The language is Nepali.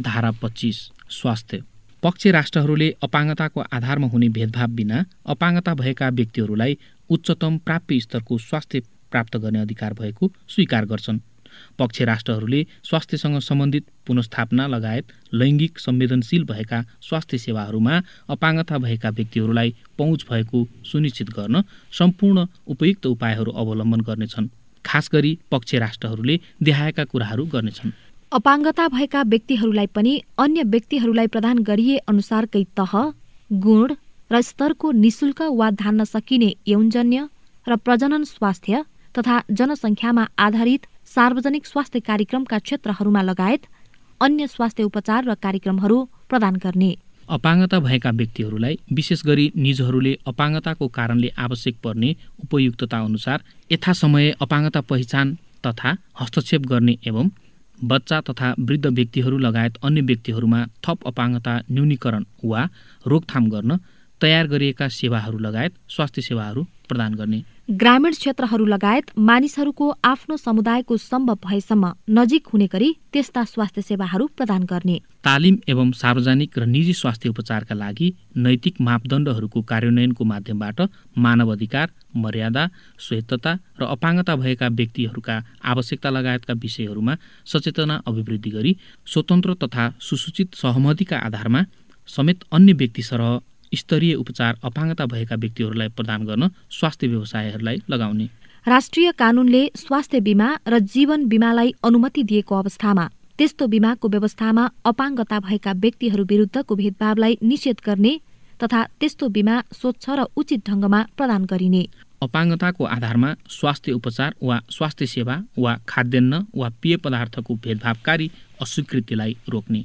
धारा पच्चिस स्वास्थ्य। पक्ष राष्ट्रहरूले अपाङ्गताको आधारमा हुने भेदभाव बिना अपाङ्गता भएका व्यक्तिहरूलाई उच्चतम प्राप्य स्तरको स्वास्थ्य प्राप्त गर्ने अधिकार भएको स्वीकार गर्छन्। पक्ष राष्ट्रहरूले स्वास्थ्यसँग सम्बन्धित पुनस्थापना लगायत लैङ्गिक संवेदनशील भएका स्वास्थ्य सेवाहरूमा अपाङ्गता भएका व्यक्तिहरूलाई पहुँच भएको सुनिश्चित गर्न सम्पूर्ण उपयुक्त उपायहरू अवलम्बन गर्नेछन्। खास गरी पक्ष राष्ट्रहरूले देखाएका कुराहरू गर्नेछन्। अपाङ्गता भएका व्यक्तिहरूलाई पनि अन्य व्यक्तिहरूलाई प्रदान गरिए अनुसारकै तह गुण र स्तरको निशुल्क वा धान्न सकिने यौनजन्य र प्रजनन स्वास्थ्य तथा जनसङ्ख्यामा आधारित सार्वजनिक स्वास्थ्य कार्यक्रमका क्षेत्रहरूमा लगायत अन्य स्वास्थ्य उपचार र कार्यक्रमहरू प्रदान गर्ने। अपाङ्गता भएका व्यक्तिहरूलाई विशेष गरी निजहरूले अपाङ्गताको कारणले आवश्यक पर्ने उपयुक्तता अनुसार यथासमय अपाङ्गता पहिचान तथा हस्तक्षेप गर्ने एवं बच्चा तथा वृद्ध व्यक्तिहरू लगायत अन्य व्यक्तिहरूमा थप अपाङ्गता न्यूनीकरण वा रोकथाम गर्न तयार गरिएका सेवाहरू लगायत स्वास्थ्य सेवाहरू प्रदान गर्ने। ग्रामीण क्षेत्रहरू लगायत मानिसहरूको आफ्नो समुदायको सम्भव भएसम्म नजिक हुने गरी त्यस्ता स्वास्थ्य सेवाहरू प्रदान गर्ने। तालिम एवं सार्वजनिक र निजी स्वास्थ्य उपचारका लागि नैतिक मापदण्डहरूको कार्यान्वयनको माध्यमबाट मानव अधिकार मर्यादा स्वायत्तता र अपाङ्गता भएका व्यक्तिहरूका आवश्यकता लगायतका विषयहरूमा सचेतना अभिवृद्धि गरी स्वतन्त्र तथा सुसूचित सहमतिका आधारमा समेत अन्य व्यक्ति सरह स्तरीय उपचार अपाङ्गता भएका व्यक्तिहरूलाई प्रदान गर्न स्वास्थ्य व्यवसायहरूलाई लगाउने। राष्ट्रिय कानूनले स्वास्थ्य बिमा र जीवन बिमालाई अनुमति दिएको अवस्थामा त्यस्तो बिमाको व्यवस्थामा अपाङ्गता भएका व्यक्तिहरू विरुद्धको भेदभावलाई निषेध गर्ने तथा त्यस्तो बिमा स्वच्छ र उचित ढङ्गमा प्रदान गरिने। अपाङ्गताको आधारमा स्वास्थ्य उपचार वा स्वास्थ्य सेवा वा खाद्यान्न वा पेय पदार्थको भेदभावकारी अस्वीकृतिलाई रोक्ने।